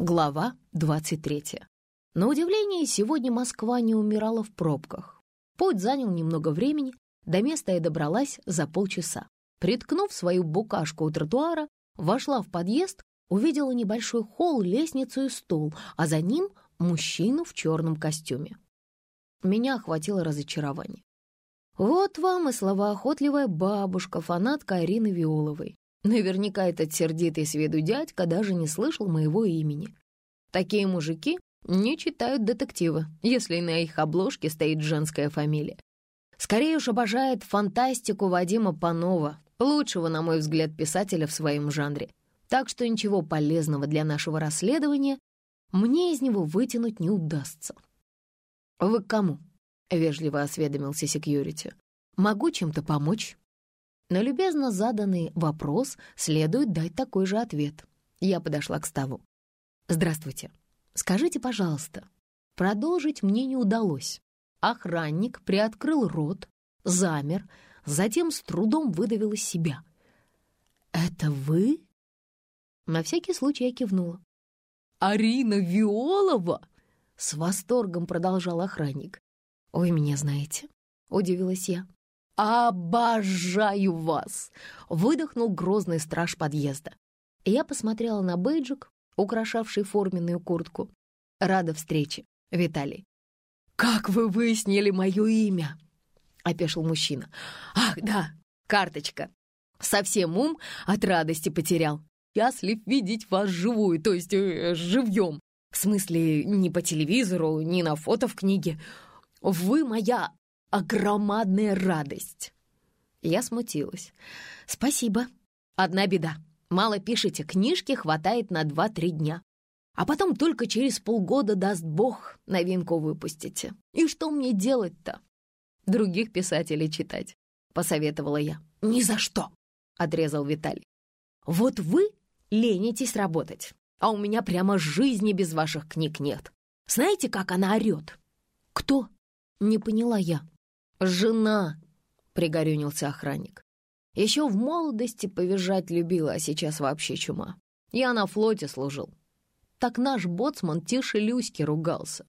Глава 23. На удивление, сегодня Москва не умирала в пробках. Путь занял немного времени, до места я добралась за полчаса. Приткнув свою букашку у тротуара, вошла в подъезд, увидела небольшой холл, лестницу и стол, а за ним мужчину в черном костюме. Меня охватило разочарование. Вот вам и словоохотливая бабушка, фанатка Арины Виоловой. Наверняка этот сердитый с виду дядька даже не слышал моего имени. Такие мужики не читают детективы, если на их обложке стоит женская фамилия. Скорее уж обожает фантастику Вадима Панова, лучшего, на мой взгляд, писателя в своем жанре. Так что ничего полезного для нашего расследования мне из него вытянуть не удастся. «Вы к кому?» — вежливо осведомился секьюрити. «Могу чем-то помочь?» На любезно заданный вопрос следует дать такой же ответ. Я подошла к столу. «Здравствуйте. Скажите, пожалуйста». Продолжить мне не удалось. Охранник приоткрыл рот, замер, затем с трудом выдавил из себя. «Это вы?» На всякий случай я кивнула. «Арина Виолова!» — с восторгом продолжал охранник. «Вы меня знаете?» — удивилась я. «Обожаю вас!» — выдохнул грозный страж подъезда. Я посмотрела на бейджик, украшавший форменную куртку. «Рада встрече, Виталий». «Как вы выяснили мое имя?» — опешил мужчина. «Ах, да, карточка. Совсем ум от радости потерял. Счастлив видеть вас живую, то есть э, живьем. В смысле, не по телевизору, не на фото в книге. Вы моя огромадная радость. Я смутилась. Спасибо. Одна беда. Мало пишете, книжки хватает на два-три дня. А потом только через полгода, даст Бог, новинку выпустите. И что мне делать-то? Других писателей читать, посоветовала я. Ни за что, отрезал Виталий. Вот вы ленитесь работать, а у меня прямо жизни без ваших книг нет. Знаете, как она орет? Кто? Не поняла я. «Жена!» — пригорюнился охранник. «Еще в молодости повизжать любила, а сейчас вообще чума. Я на флоте служил. Так наш боцман тише Люськи ругался.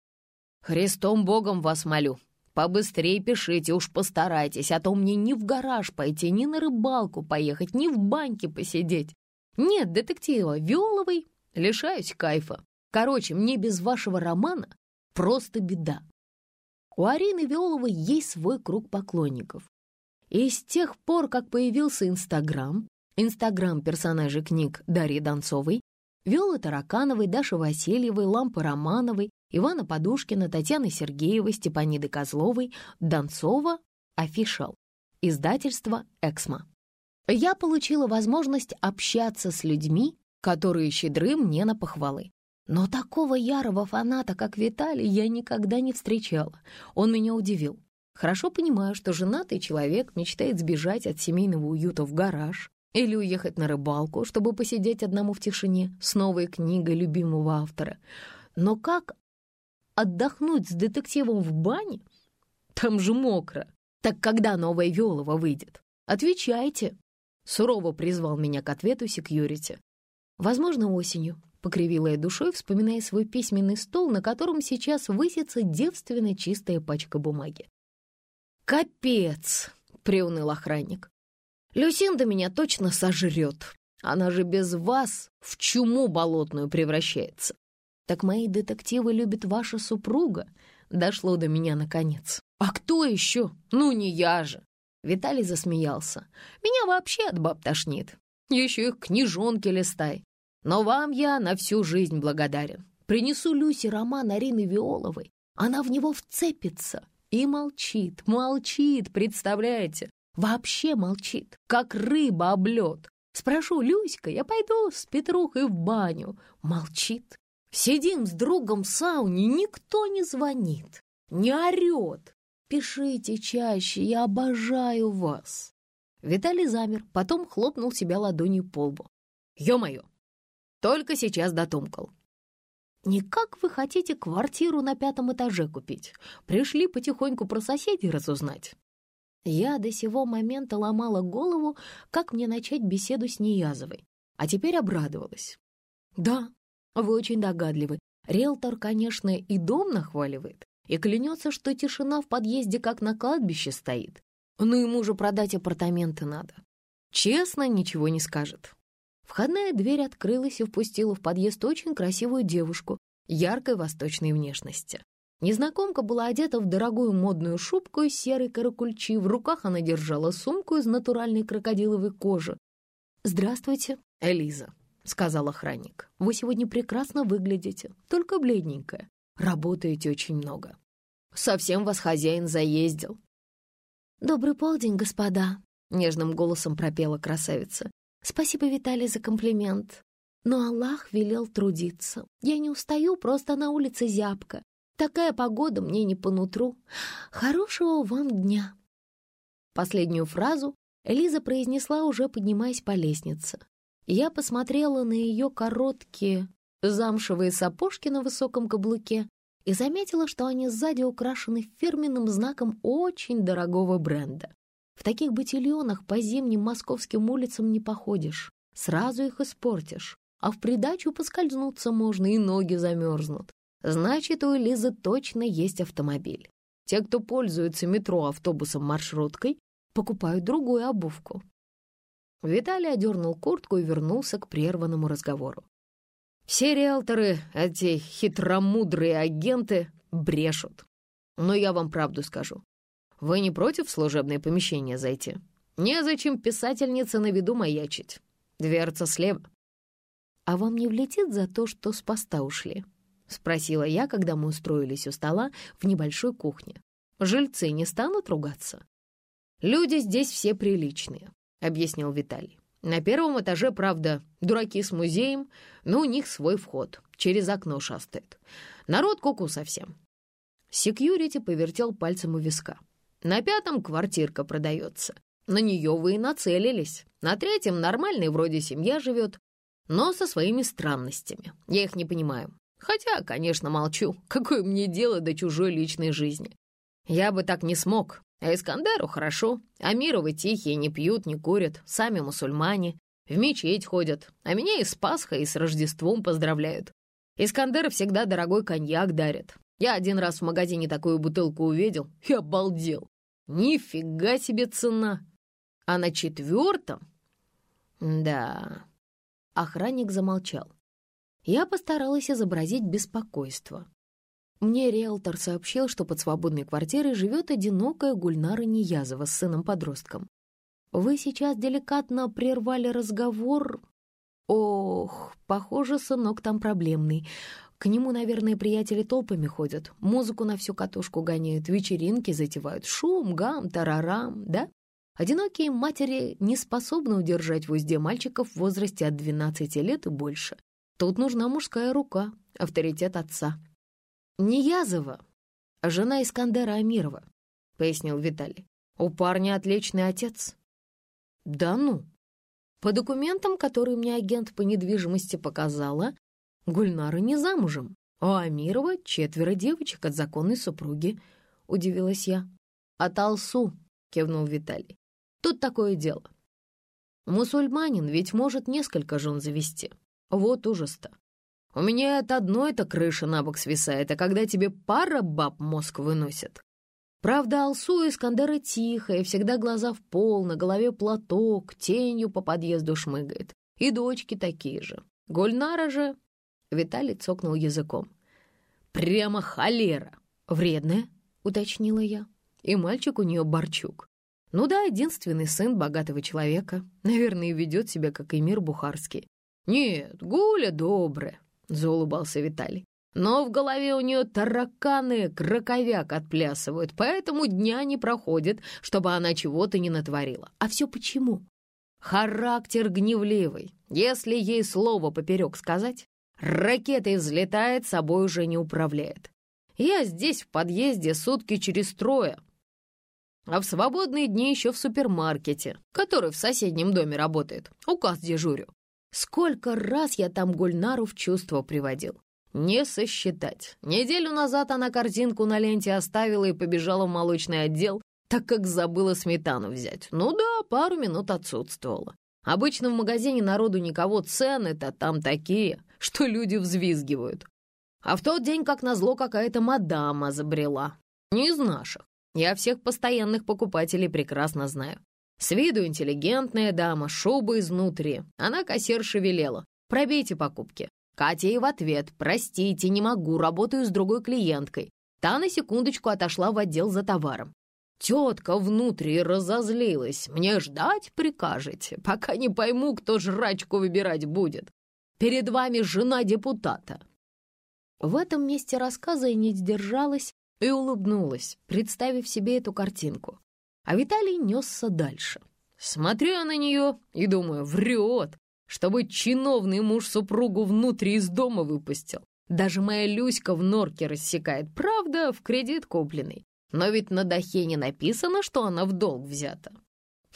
Христом Богом вас молю, побыстрее пишите, уж постарайтесь, а то мне ни в гараж пойти, ни на рыбалку поехать, ни в баньке посидеть. Нет детектива Виоловой, лишаюсь кайфа. Короче, мне без вашего романа просто беда. У Арины Виоловой есть свой круг поклонников. И с тех пор, как появился Инстаграм, Инстаграм персонажей книг Дарьи Донцовой, Виолы Таракановой, Даши Васильевой, Лампы Романовой, Ивана Подушкина, Татьяны Сергеевой, Степаниды Козловой, Донцова, Офишал, издательство «Эксмо». Я получила возможность общаться с людьми, которые щедры мне на похвалы. Но такого ярого фаната, как Виталий, я никогда не встречала. Он меня удивил. Хорошо понимаю, что женатый человек мечтает сбежать от семейного уюта в гараж или уехать на рыбалку, чтобы посидеть одному в тишине с новой книгой любимого автора. Но как отдохнуть с детективом в бане? Там же мокро. Так когда новая Виолова выйдет? Отвечайте. Сурово призвал меня к ответу секьюрити. Возможно, осенью, — покривила я душой, вспоминая свой письменный стол, на котором сейчас высится девственно чистая пачка бумаги. «Капец!» — приуныл охранник. «Люсинда меня точно сожрет. Она же без вас в чуму болотную превращается. Так мои детективы любят ваша супруга?» Дошло до меня наконец. «А кто еще? Ну, не я же!» Виталий засмеялся. «Меня вообще от баб тошнит. Еще их книжонки листай. Но вам я на всю жизнь благодарен. Принесу Люсе роман Арины Виоловой. Она в него вцепится и молчит, молчит, представляете? Вообще молчит, как рыба об лед. Спрошу, Люська, я пойду с Петрухой в баню. Молчит. Сидим с другом в сауне, никто не звонит, не орет. Пишите чаще, я обожаю вас. Виталий замер, потом хлопнул себя ладонью по лбу. Ё-моё, только сейчас дотумкал. «Никак вы хотите квартиру на пятом этаже купить? Пришли потихоньку про соседей разузнать?» Я до сего момента ломала голову, как мне начать беседу с Неязовой, а теперь обрадовалась. «Да, Вы очень догадливы. Риэлтор, конечно, и дом нахваливает, и клянется, что тишина в подъезде как на кладбище стоит. Но ему же продать апартаменты надо. Честно, ничего не скажет. Входная дверь открылась и впустила в подъезд очень красивую девушку яркой восточной внешности. Незнакомка была одета в дорогую модную шубку из серой каракульчи, в руках она держала сумку из натуральной крокодиловой кожи. «Здравствуйте, Элиза», — сказал охранник. «Вы сегодня прекрасно выглядите, только бледненькая. Работаете очень много. Совсем вас хозяин заездил». «Добрый полдень, господа», — нежным голосом пропела красавица. «Спасибо, Виталий, за комплимент. Но Аллах велел трудиться. Я не устаю, просто на улице зябко. Такая погода мне не по нутру. Хорошего вам дня!» Последнюю фразу Элиза произнесла, уже поднимаясь по лестнице. Я посмотрела на ее короткие замшевые сапожки на высоком каблуке и заметила, что они сзади украшены фирменным знаком очень дорогого бренда. В таких ботильонах по зимним московским улицам не походишь, сразу их испортишь, а в придачу поскользнуться можно и ноги замерзнут. Значит, у Элизы точно есть автомобиль. Те, кто пользуется метро, автобусом, маршруткой, покупают другую обувку. Виталий одернул куртку и вернулся к прерванному разговору. Все риэлторы, эти хитромудрые агенты, брешут. Но я вам правду скажу. Вы не против в служебное помещение зайти? Незачем писательнице на виду маячить. Дверца слева. А вам не влетит за то, что с поста ушли? — спросила я, когда мы устроились у стола в небольшой кухне. «Жильцы не станут ругаться?» «Люди здесь все приличные», — объяснил Виталий. «На первом этаже, правда, дураки с музеем, но у них свой вход, через окно шастает. Народ куку совсем». Секьюрити повертел пальцем у виска. «На пятом квартирка продается. На нее вы и нацелились. На третьем нормальный вроде семья живет, но со своими странностями. Я их не понимаю. Хотя, конечно, молчу. Какое мне дело до чужой личной жизни? Я бы так не смог. А Искандеру хорошо. Амировы тихие, не пьют, не курят. Сами мусульмане. В мечеть ходят. А меня и с Пасхой, и с Рождеством поздравляют. Искандер всегда дорогой коньяк дарят. Я один раз в магазине такую бутылку увидел и обалдел. Нифига себе цена. А на четвертом? Да. Охранник замолчал. Я постаралась изобразить беспокойство. Мне риэлтор сообщил, что под свободной квартирой живет одинокая Гульнара Ниязова с сыном-подростком. Вы сейчас деликатно прервали разговор. Ох, похоже, сынок там проблемный. К нему, наверное, приятели толпами ходят, музыку на всю катушку гоняют, вечеринки затевают, шум, гам, тарарам, да? Одинокие матери не способны удержать в узде мальчиков в возрасте от 12 лет и больше. Тут нужна мужская рука, авторитет отца. «Не Язова, а жена Искандера Амирова», — пояснил Виталий. «У парня отличный отец». «Да ну?» По документам, которые мне агент по недвижимости показала, Гульнара не замужем, а Амирова четверо девочек от законной супруги, — удивилась я. «От Алсу», — кивнул Виталий. «Тут такое дело. Мусульманин ведь может несколько жен завести, вот ужас-то. У меня от одной-то крыша на бок свисает, а когда тебе пара баб мозг выносит. Правда, Алсу и Искандера тихая, всегда глаза в пол, на голове платок, тенью по подъезду шмыгает. И дочки такие же. Гульнара же... Виталий цокнул языком. «Прямо холера!» «Вредная?» — уточнила я. «И мальчик у нее Борчук. Ну да, единственный сын богатого человека. Наверное, ведет себя, как и бухарский. «Нет, Гуля добрая», — заулыбался Виталий. «Но в голове у нее тараканы краковяк отплясывают, поэтому дня не проходит, чтобы она чего-то не натворила. А все почему? Характер гневливый. Если ей слово поперек сказать, ракетой взлетает, собой уже не управляет. Я здесь в подъезде сутки через трое, а в свободные дни еще в супермаркете, который в соседнем доме работает. Указ дежурю. Сколько раз я там Гульнару в чувство приводил. Не сосчитать. Неделю назад она корзинку на ленте оставила и побежала в молочный отдел, так как забыла сметану взять. Ну да, пару минут отсутствовала. Обычно в магазине народу никого, цены-то там такие. Что люди взвизгивают. А в тот день, как назло, какая-то мадама забрела. Не из наших. Я всех постоянных покупателей прекрасно знаю. С виду интеллигентная дама, шуба изнутри. Она кассирша велела. Пробейте покупки. Катя ей в ответ. Простите, не могу, работаю с другой клиенткой. Та на секундочку отошла в отдел за товаром. Тетка внутри разозлилась. Мне ждать прикажете, пока не пойму, кто жрачку выбирать будет. Перед вами жена депутата. В этом месте рассказа я не сдержалась и улыбнулась, представив себе эту картинку. А Виталий несся дальше. Смотрю на нее и думаю, врет, чтобы чиновный муж супругу внутри из дома выпустил. Даже моя Люська в норке рассекает, правда, в кредит купленный. Но ведь на дахе не написано, что она в долг взята.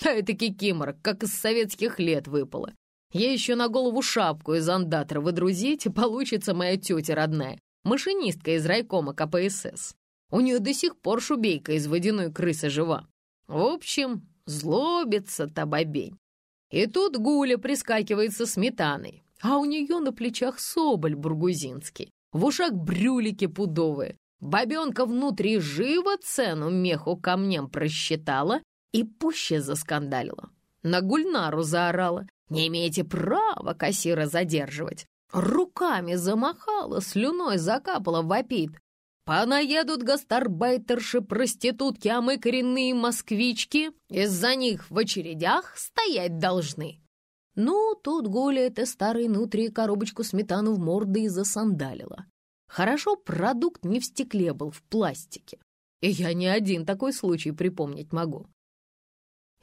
А это кикимора, как из советских лет выпала. Ей еще на голову шапку из андатра выдрузить, и получится моя тетя родная, машинистка из райкома КПСС. У нее до сих пор шубейка из водяной крысы жива. В общем, злобится-то бобень. И тут Гуля прискакивает со сметаной, а у нее на плечах соболь бургузинский, в ушах брюлики пудовые. Бабенка внутри живо цену меху камням просчитала и пуще заскандалила. На Гульнару заорала. «Не имеете права кассира задерживать!» Руками замахала, слюной закапала, вопит. Понаедут гастарбайтерши, проститутки, а мы коренные москвички. Из-за них в очередях стоять должны. Ну, тут Гуля этой старой нутри коробочку сметану в морды и засандалила. Хорошо, продукт не в стекле был, в пластике. И я не один такой случай припомнить могу.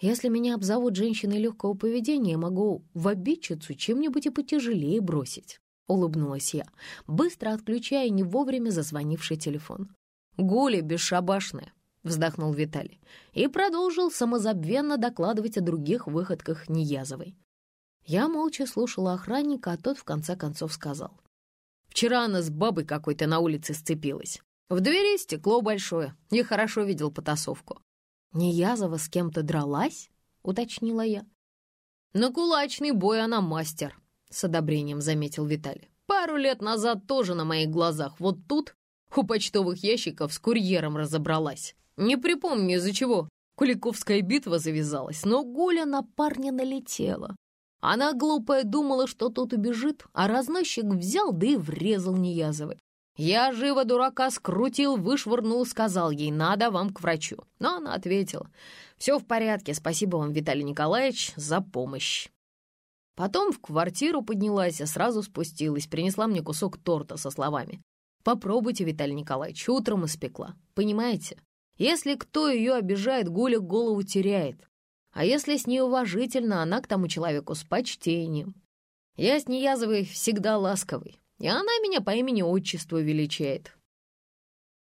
Если меня обзовут женщиной легкого поведения, могу в обидчицу чем-нибудь и потяжелее бросить улыбнулась я, быстро отключая не вовремя зазвонивший телефон. «Гуля бесшабашная», — вздохнул Виталий и продолжил самозабвенно докладывать о других выходках Неязовой. Я молча слушала охранника, а тот в конце концов сказал. «Вчера она с бабой какой-то на улице сцепилась. В двери стекло большое, я хорошо видел потасовку». «Неязова с кем-то дралась?» — уточнила я. «На кулачный бой она мастер», — с одобрением заметил Виталий. «Пару лет назад тоже на моих глазах. Вот тут у почтовых ящиков с курьером разобралась. Не припомню, из-за чего Куликовская битва завязалась, но Гуля на парня налетела. Она, глупая, думала, что тот убежит, а разносчик взял, да и врезал Неязовой. Я живо дурака скрутил, вышвырнул, сказал ей, надо вам к врачу. Но она ответила, все в порядке, спасибо вам, Виталий Николаевич, за помощь. Потом в квартиру поднялась, а сразу спустилась, принесла мне кусок торта со словами. «Попробуйте, Виталий Николаевич, утром испекла. Понимаете? Если кто ее обижает, Гуля голову теряет. А если с ней уважительно, она к тому человеку с почтением. Я с Неязовой всегда ласковый, и она меня по имени-отчеству величает».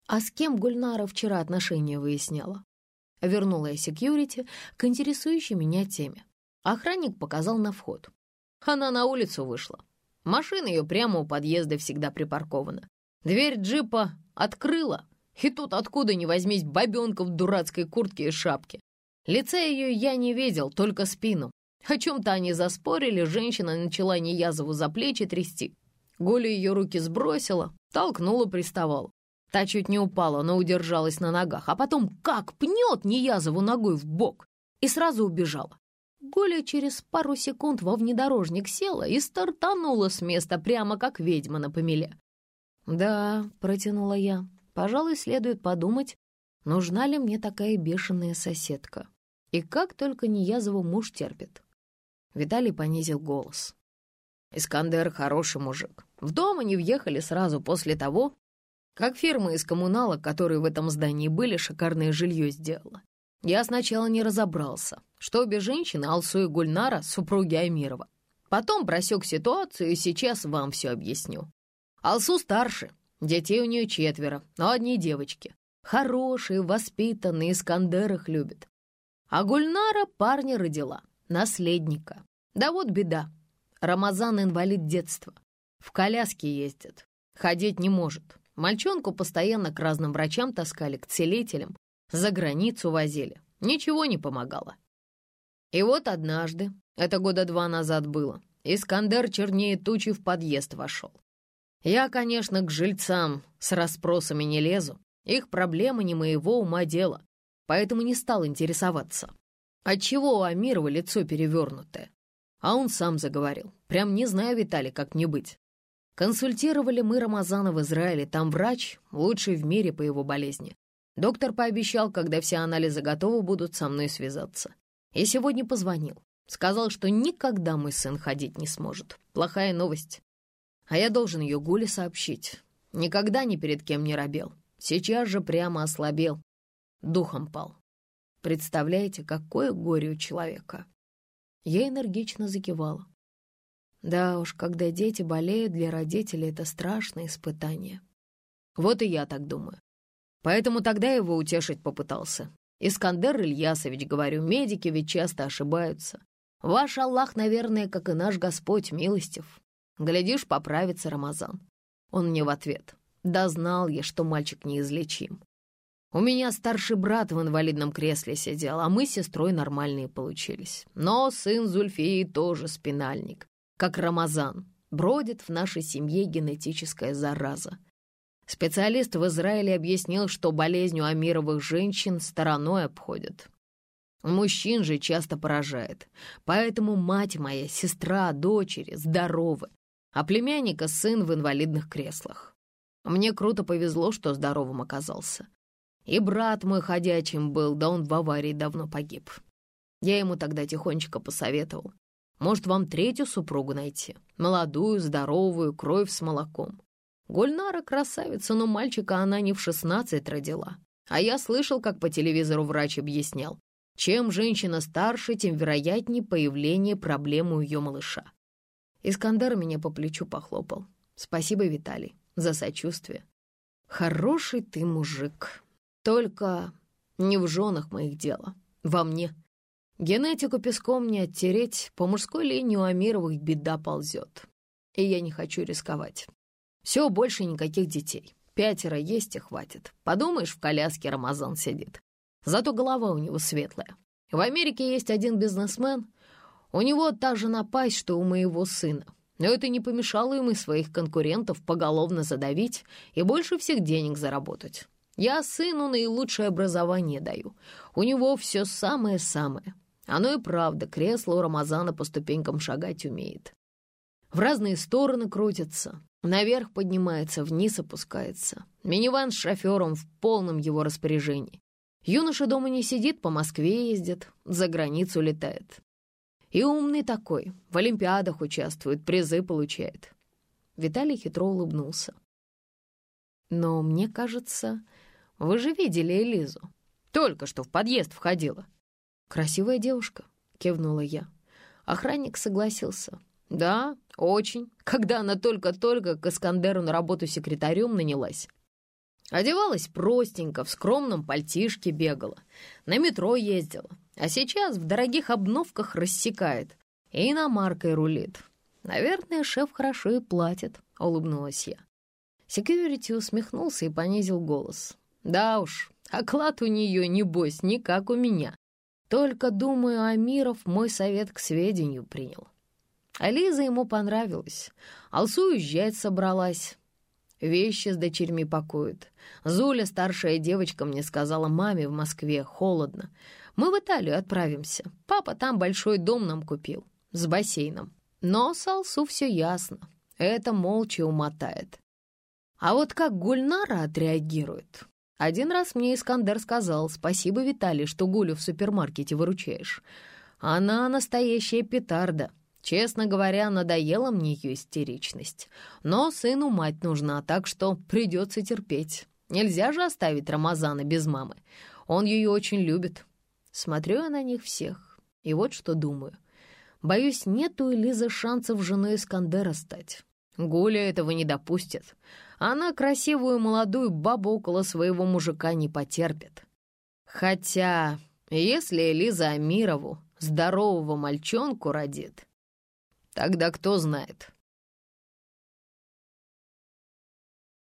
«А с кем Гульнара вчера отношения выясняла?» Вернула я секьюрити к интересующей меня теме. Охранник показал на вход. Она на улицу вышла. Машина ее прямо у подъезда всегда припаркована. Дверь джипа открыла, и тут откуда ни возьмись бабенка в дурацкой куртке и шапке. Лица ее я не видел, только спину. О чем-то они заспорили, женщина начала Неязову за плечи трясти. Голя ее руки сбросила, толкнула, приставала. Та чуть не упала, но удержалась на ногах, а потом как пнет Неязову ногой в бок и сразу убежала. Голя через пару секунд во внедорожник села и стартанула с места прямо как ведьма на помеле. «Да», — протянула я, — «пожалуй, следует подумать, нужна ли мне такая бешеная соседка. И как только Неязову муж терпит». Виталий понизил голос. «Искандер хороший мужик. В дом они въехали сразу после того, как фирма из коммуналок, которые в этом здании были, шикарное жилье сделала. Я сначала не разобрался, что обе женщины, Алсу и Гульнара, супруги Амирова. Потом просек ситуацию и сейчас вам все объясню. Алсу старше, детей у нее четверо, но одни девочки. Хорошие, воспитанные, Искандер их любит. А Гульнара парня родила, наследника. Да вот беда. Рамазан инвалид детства. В коляске ездит, ходить не может. Мальчонку постоянно к разным врачам таскали, к целителям, за границу возили. Ничего не помогало. И вот однажды, это года два назад было, Искандер чернее тучи в подъезд вошел. Я, конечно, к жильцам с расспросами не лезу. Их проблемы не моего ума дело, поэтому не стал интересоваться. Отчего у Амирова лицо перевернутое? А он сам заговорил. Прям не знаю, Виталий, как не быть. Консультировали мы Рамазана в Израиле. Там врач, лучший в мире по его болезни. Доктор пообещал, когда все анализы готовы, будут со мной связаться. И сегодня позвонил. Сказал, что никогда мой сын ходить не сможет. Плохая новость. А я должен ее Гуле сообщить. Никогда ни перед кем не робел. Сейчас же прямо ослабел. Духом пал. Представляете, какое горе у человека. Я энергично закивала. Да уж, когда дети болеют, для родителей это страшное испытание. Вот и я так думаю. Поэтому тогда его утешить попытался. Искандер Ильясович, говорю, медики ведь часто ошибаются. Ваш Аллах, наверное, как и наш Господь, милостив. Глядишь, поправится Рамазан. Он мне в ответ. Да знал я, что мальчик неизлечим. У меня старший брат в инвалидном кресле сидел, а мы с сестрой нормальные получились. Но сын Зульфии тоже спинальник, как Рамазан. Бродит в нашей семье генетическая зараза. Специалист в Израиле объяснил, что болезнь у амировых женщин стороной обходят. Мужчин же часто поражает. Поэтому мать моя, сестра, дочери здоровы, а племянника сын в инвалидных креслах. Мне круто повезло, что здоровым оказался. И брат мой ходячим был, да он в аварии давно погиб. Я ему тогда тихонечко посоветовал. Может, вам третью супругу найти? Молодую, здоровую, кровь с молоком. Гульнара красавица, но мальчика она не в шестнадцать родила. А я слышал, как по телевизору врач объяснял. Чем женщина старше, тем вероятнее появление проблемы у ее малыша. Искандер меня по плечу похлопал. Спасибо, Виталий, за сочувствие. Хороший ты мужик. Только не в женах моих дело, во мне. Генетику песком не оттереть, по мужской линии у Амировых беда ползет. И я не хочу рисковать. Все, больше никаких детей. Пятеро есть и хватит. Подумаешь, в коляске Рамазан сидит. Зато голова у него светлая. В Америке есть один бизнесмен. У него та же напасть, что у моего сына. Но это не помешало ему своих конкурентов поголовно задавить и больше всех денег заработать. Я сыну наилучшее образование даю. У него все самое-самое. Оно и правда, кресло у Рамазана по ступенькам шагать умеет. В разные стороны крутится, наверх поднимается, вниз опускается. Миниван с шофером в полном его распоряжении. Юноша дома не сидит, по Москве ездит, за границу летает. И умный такой, в олимпиадах участвует, призы получает. Виталий хитро улыбнулся. Но мне кажется, вы же видели Элизу. Только что в подъезд входила. Красивая девушка, кивнула я. Охранник согласился. Да, очень. Когда она только-только к Искандеру на работу секретарем нанялась. Одевалась простенько, в скромном пальтишке бегала. На метро ездила. А сейчас в дорогих обновках рассекает. И иномаркой рулит. Наверное, шеф хорошо и платит, улыбнулась я. Секьюрити усмехнулся и понизил голос. Да уж, оклад у нее, небось, не как у меня. Только, думаю, Амиров мой совет к сведению принял. А Лиза ему понравилась. Алсу уезжать собралась. Вещи с дочерьми пакуют. Зуля, старшая девочка, мне сказала маме в Москве, холодно. Мы в Италию отправимся. Папа там большой дом нам купил, с бассейном. Но с Алсу все ясно. Это молча умотает. А вот как Гульнара отреагирует, один раз мне Искандер сказал, спасибо, Виталий, что Гулю в супермаркете выручаешь. Она настоящая петарда. Честно говоря, надоела мне ее истеричность. Но сыну мать нужна, так что придется терпеть. Нельзя же оставить Рамазана без мамы. Он ее очень любит. Смотрю я на них всех. И вот что думаю. Боюсь, нет у Элизы шансов женой Искандера стать. Гуля этого не допустит. Она красивую молодую бабу около своего мужика не потерпит. Хотя, если Элиза Амирову здорового мальчонку родит, тогда кто знает,